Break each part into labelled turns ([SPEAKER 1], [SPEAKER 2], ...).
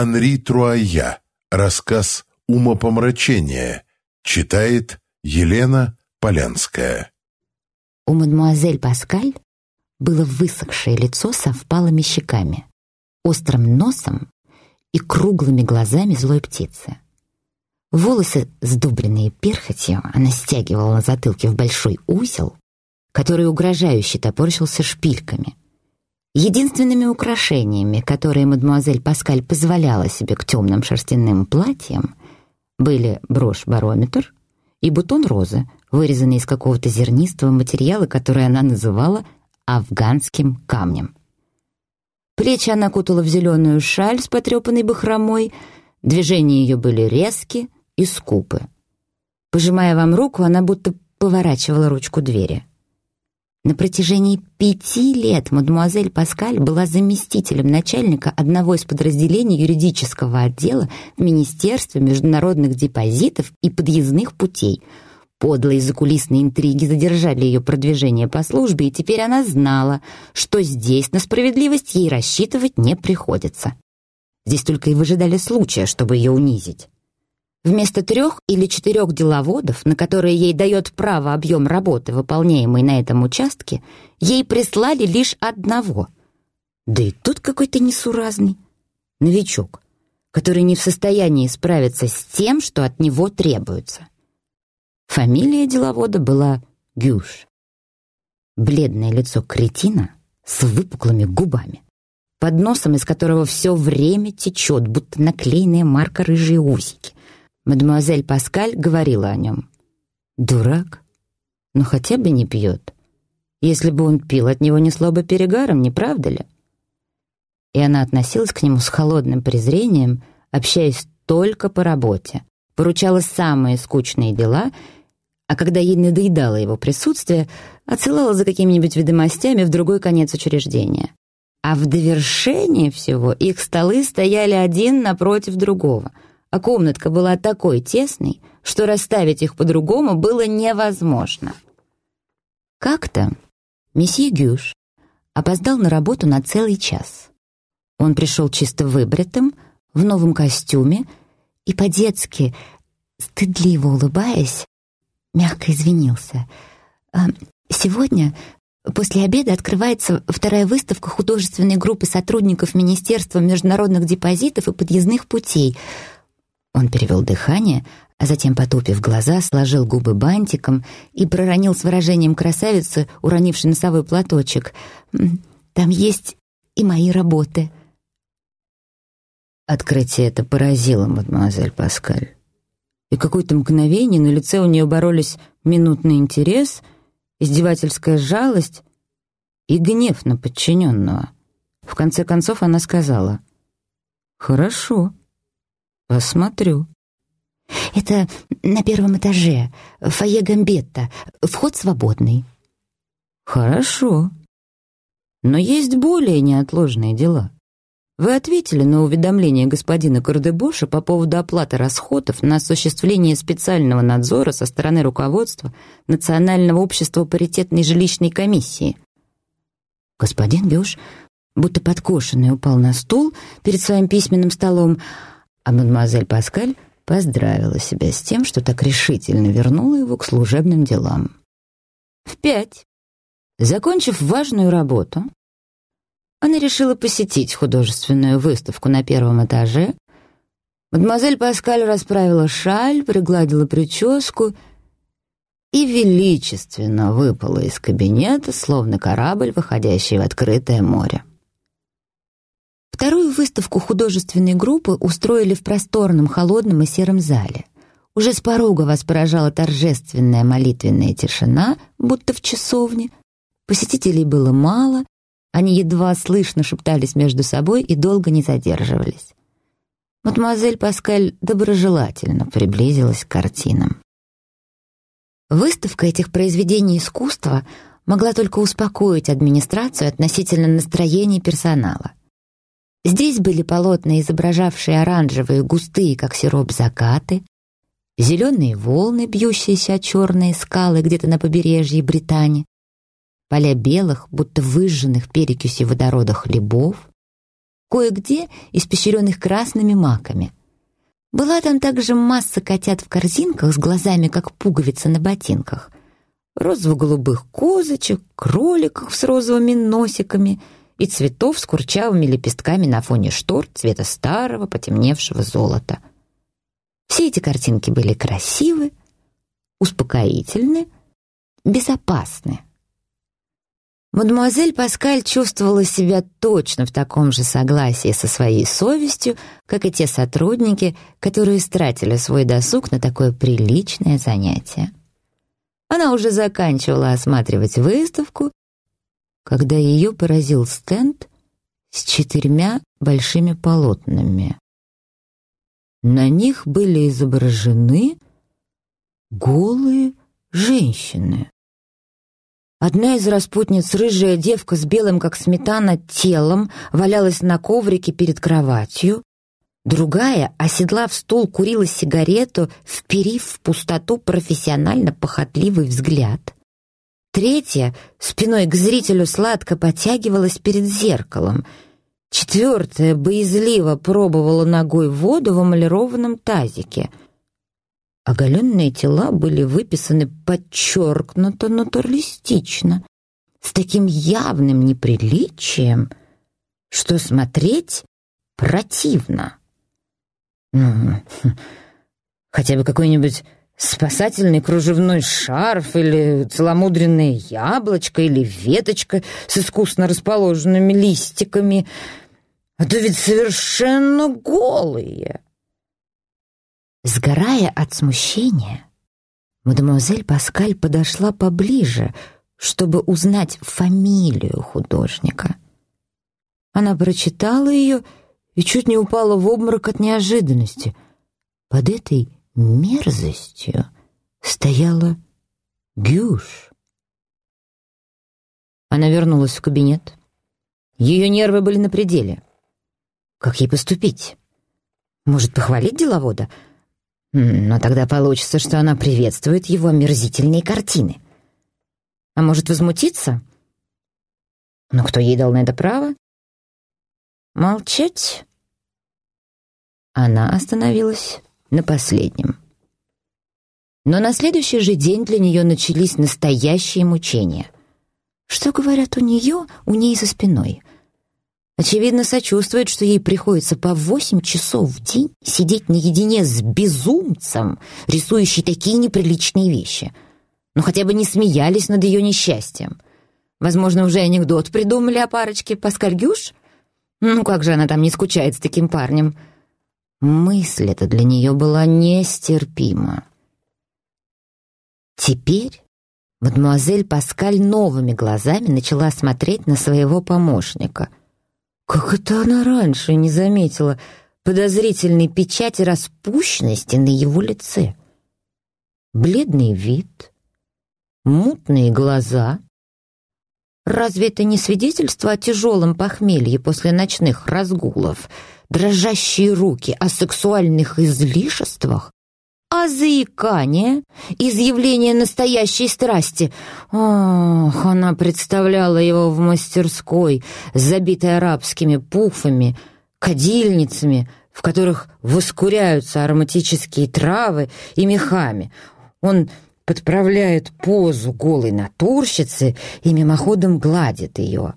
[SPEAKER 1] Анри Труая. Рассказ «Умопомрачение». Читает Елена Полянская.
[SPEAKER 2] У мадемуазель Паскаль было высохшее лицо со впалыми щеками, острым носом и круглыми глазами злой птицы. Волосы, сдубренные перхотью, она стягивала на затылке в большой узел, который угрожающе топорщился шпильками. Единственными украшениями, которые мадемуазель Паскаль позволяла себе к темным шерстяным платьям, были брошь-барометр и бутон розы, вырезанный из какого-то зернистого материала, который она называла афганским камнем. Плечи она кутала в зеленую шаль с потрепанной бахромой, движения ее были резкие и скупы. Пожимая вам руку, она будто поворачивала ручку двери. На протяжении пяти лет мадемуазель Паскаль была заместителем начальника одного из подразделений юридического отдела в Министерстве международных депозитов и подъездных путей. Подлые закулисные интриги задержали ее продвижение по службе, и теперь она знала, что здесь на справедливость ей рассчитывать не приходится. Здесь только и выжидали случая, чтобы ее унизить. Вместо трех или четырех деловодов, на которые ей дает право объем работы, выполняемый на этом участке, ей прислали лишь одного. Да и тут какой-то несуразный. Новичок, который не в состоянии справиться с тем, что от него требуется. Фамилия деловода была Гюш. Бледное лицо кретина с выпуклыми губами, под носом из которого все время течет, будто наклеенная марка рыжие усики. Мадемуазель Паскаль говорила о нем. «Дурак, но хотя бы не пьет. Если бы он пил, от него несло бы перегаром, не правда ли?» И она относилась к нему с холодным презрением, общаясь только по работе, поручала самые скучные дела, а когда ей надоедало его присутствие, отсылала за какими-нибудь ведомостями в другой конец учреждения. А в довершение всего их столы стояли один напротив другого — а комнатка была такой тесной, что расставить их по-другому было невозможно. Как-то месье Гюш опоздал на работу на целый час. Он пришел чисто выбритым, в новом костюме и по-детски, стыдливо улыбаясь, мягко извинился. «А, «Сегодня После обеда открывается вторая выставка художественной группы сотрудников Министерства международных депозитов и подъездных путей. Он перевел дыхание, а затем, потупив глаза, сложил губы бантиком и проронил с выражением красавицы, уронивший носовой платочек. «Там есть и мои работы».
[SPEAKER 3] Открытие это поразило мадемуазель Паскаль. И какое-то мгновение на лице у нее боролись минутный интерес, издевательская жалость и гнев на подчиненного. В конце концов она сказала «Хорошо». «Посмотрю».
[SPEAKER 2] «Это на первом этаже, фойе Гамбетта, вход свободный».
[SPEAKER 3] «Хорошо. Но есть более неотложные дела. Вы ответили на уведомление господина Кардебоша по поводу оплаты расходов на осуществление специального надзора со стороны руководства Национального общества паритетной жилищной комиссии?» Господин Бюш, будто подкошенный, упал на стул перед своим письменным столом, а мадемуазель Паскаль поздравила себя с тем, что так решительно вернула его к служебным делам. В пять, закончив важную работу, она решила посетить художественную выставку на первом этаже. Мадемуазель Паскаль расправила шаль, пригладила прическу и величественно выпала из кабинета, словно корабль, выходящий в открытое море. Вторую выставку художественной группы устроили в просторном, холодном и сером зале. Уже с порога вас поражала торжественная молитвенная тишина, будто в часовне. Посетителей было мало, они едва слышно шептались между собой и долго не задерживались. Мадемуазель Паскаль доброжелательно приблизилась к картинам. Выставка этих произведений искусства могла только успокоить администрацию относительно настроений персонала. Здесь были полотна, изображавшие оранжевые, густые, как сироп, закаты, зеленые волны, бьющиеся о черные скалы где-то на побережье Британии, поля белых, будто выжженных перекисью водорода хлебов,
[SPEAKER 2] кое-где испещренных красными маками. Была там также масса котят в корзинках с глазами, как пуговицы на ботинках, розово-голубых козочек, кроликов с розовыми носиками и цветов с курчавыми лепестками на фоне штор цвета старого потемневшего золота. Все эти картинки были красивы, успокоительны, безопасны. Мадемуазель Паскаль чувствовала себя точно в таком же согласии со своей совестью, как и те сотрудники, которые стратили свой досуг на такое приличное занятие. Она уже заканчивала осматривать выставку, когда ее поразил стенд с четырьмя большими полотнами. На них были изображены голые женщины. Одна из распутниц, рыжая девка с белым, как сметана, телом, валялась на коврике перед кроватью. Другая, оседлав стул, курила сигарету, вперив в пустоту профессионально похотливый взгляд. Третья, спиной к зрителю, сладко потягивалась перед зеркалом. Четвертая боязливо пробовала ногой воду в эмалированном тазике — Оголенные тела были выписаны подчеркнуто натуралистично, с таким явным неприличием, что смотреть противно. Ну, хотя бы какой-нибудь спасательный кружевной шарф или целомудренное яблочко или веточка с искусно расположенными листиками. А то ведь совершенно голые. Сгорая от смущения, мадемуазель Паскаль подошла поближе, чтобы узнать фамилию художника. Она прочитала ее и чуть не упала в обморок от неожиданности. Под этой мерзостью стояла Гюш. Она вернулась в кабинет. Ее нервы были на пределе. Как ей поступить? Может, похвалить деловода — но тогда получится, что она приветствует его омерзительные картины. А может возмутиться? Но кто ей дал на это право? Молчать? Она остановилась на последнем. Но на следующий же день для нее начались настоящие мучения. Что говорят у нее, у ней за спиной? Очевидно, сочувствует, что ей приходится по восемь часов в день сидеть наедине с безумцем, рисующий такие неприличные вещи. Но хотя бы не смеялись над ее несчастьем. Возможно, уже анекдот придумали о парочке Паскальгюш? Ну как же она там не скучает с таким парнем? Мысль эта для нее была нестерпима. Теперь мадемуазель Паскаль новыми глазами начала смотреть на своего помощника — как это она раньше не заметила подозрительной печати распущенности на его лице? Бледный вид, мутные глаза. Разве это не свидетельство о тяжелом похмелье после ночных разгулов, дрожащие руки о сексуальных излишествах? А заикание, изъявление настоящей страсти. Ох, она представляла его в мастерской, забитой арабскими пуфами, кадильницами, в которых воскуряются ароматические травы и мехами. Он подправляет позу голой натурщицы и мимоходом гладит ее.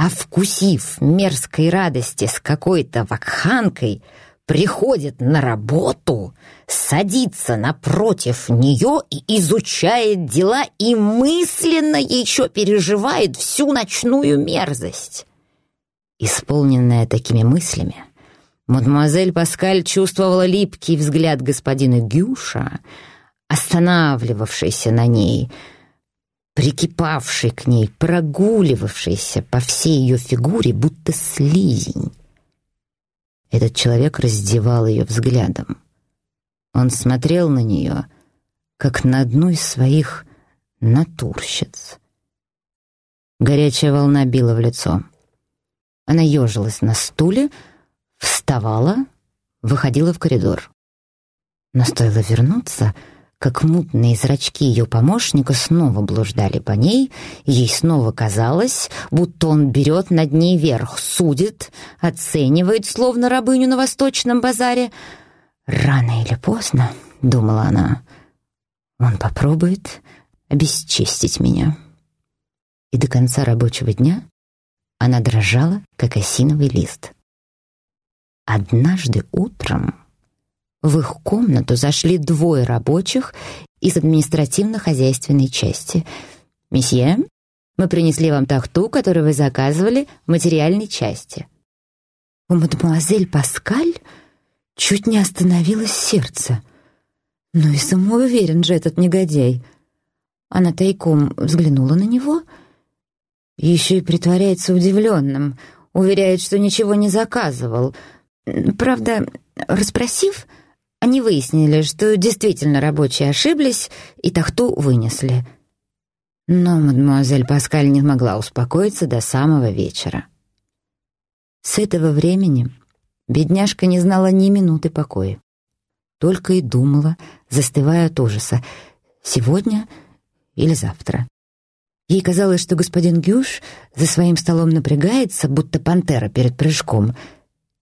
[SPEAKER 2] А вкусив мерзкой радости с какой-то вакханкой, приходит на работу, садится напротив нее и изучает дела и мысленно еще переживает всю ночную мерзость. Исполненная такими мыслями, мадемуазель Паскаль чувствовала липкий взгляд господина Гюша, останавливавшийся на ней, прикипавший к ней, прогуливавшийся по всей ее фигуре, будто слизень. Этот человек раздевал ее взглядом. Он смотрел на нее, как на одну из своих натурщиц. Горячая волна била в лицо. Она ежилась на стуле, вставала, выходила в коридор. Но стоило вернуться, как мутные зрачки ее помощника снова блуждали по ней, ей снова казалось, будто он берет над ней верх, судит, оценивает, словно рабыню на восточном базаре. «Рано или поздно», — думала она, — «он попробует обесчестить меня». И до конца рабочего дня она дрожала, как осиновый лист. Однажды утром в их комнату зашли двое рабочих из административно-хозяйственной части. «Месье, мы принесли вам тахту, которую вы заказывали в материальной части». У мадемуазель Паскаль чуть не остановилось сердце. Ну и самоуверен же этот негодяй. Она тайком взглянула на него, еще и притворяется удивленным, уверяет, что ничего не заказывал. Правда, расспросив, они выяснили, что действительно рабочие ошиблись и тахту вынесли. Но мадемуазель Паскаль не могла успокоиться до самого вечера. С этого времени бедняжка не знала ни минуты покоя. Только и думала, застывая от ужаса, сегодня или завтра. Ей казалось, что господин Гюш за своим столом напрягается, будто пантера перед прыжком —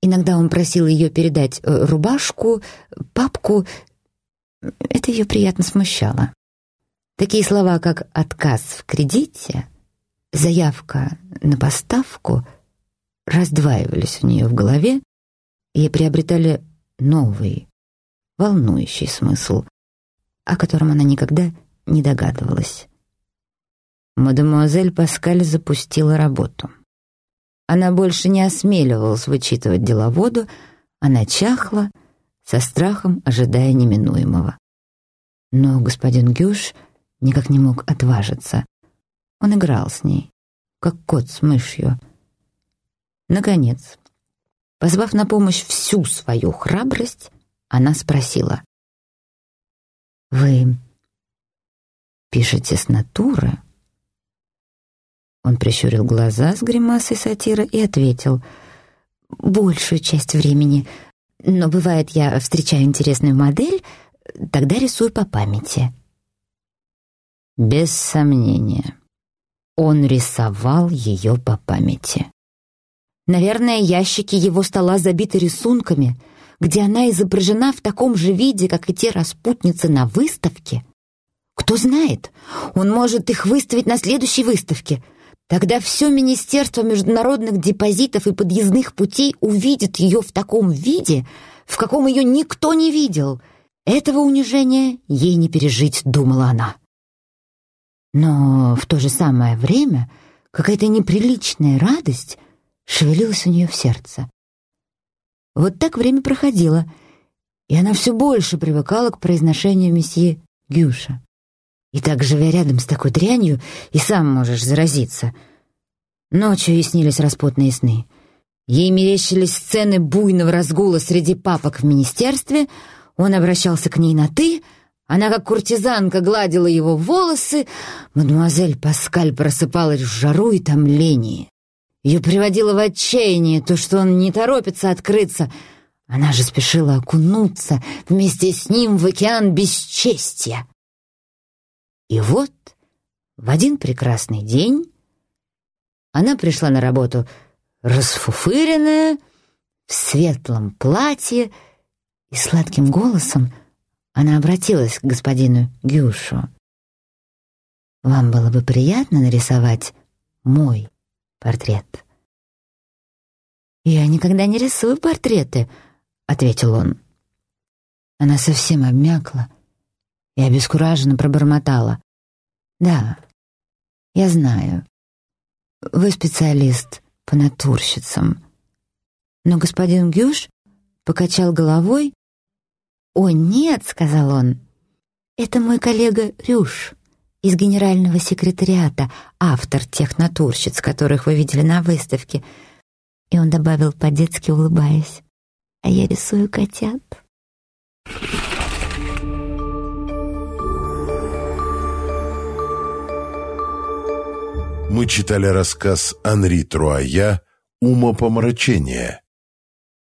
[SPEAKER 2] Иногда он просил ее передать э, рубашку, папку. Это ее приятно смущало. Такие слова, как «отказ в кредите», «заявка на поставку» раздваивались у нее в голове и приобретали новый, волнующий смысл, о котором она никогда не догадывалась. Мадемуазель Паскаль запустила работу. Она больше не осмеливалась вычитывать деловоду, она чахла, со страхом ожидая неминуемого. Но господин Гюш никак не мог отважиться. Он играл с ней, как кот с мышью. Наконец, позвав на помощь всю свою храбрость, она спросила. «Вы пишете с натуры?» Он прищурил глаза с гримасой сатира и ответил. «Большую часть времени. Но бывает, я встречаю интересную модель, тогда рисую по памяти». Без сомнения, он рисовал ее по памяти. Наверное, ящики его стола забиты рисунками, где она изображена в таком же виде, как и те распутницы на выставке. Кто знает, он может их выставить на следующей выставке — Тогда все Министерство международных депозитов и подъездных путей увидит ее в таком виде, в каком ее никто не видел. Этого унижения ей не пережить, думала она. Но в то же самое время какая-то неприличная радость шевелилась у нее в сердце. Вот так время проходило, и она все больше привыкала к произношению месье Гюша. И так, живя рядом с такой дрянью, и сам можешь заразиться. Ночью ей снились распутные сны. Ей мерещились сцены буйного разгула среди папок в министерстве. Он обращался к ней на «ты», она, как куртизанка, гладила его волосы. Мадемуазель Паскаль просыпалась в жару и томлении. Ее приводило в отчаяние то, что он не торопится открыться. Она же спешила окунуться вместе с ним в океан бесчестья. И вот в один прекрасный день она пришла на работу расфуфыренная, в светлом платье, и сладким голосом она обратилась к господину Гюшу. «Вам было бы приятно нарисовать мой портрет?» «Я никогда не рисую портреты», — ответил он. Она совсем обмякла, и обескураженно пробормотала. «Да, я знаю. Вы специалист по натурщицам». Но господин Гюш покачал головой. «О, нет», — сказал он, — «это мой коллега Рюш из генерального секретариата, автор тех натурщиц, которых вы видели на выставке». И он добавил, по-детски улыбаясь, «А я рисую котят».
[SPEAKER 1] Мы читали рассказ Анри Труая «Умопомрачение».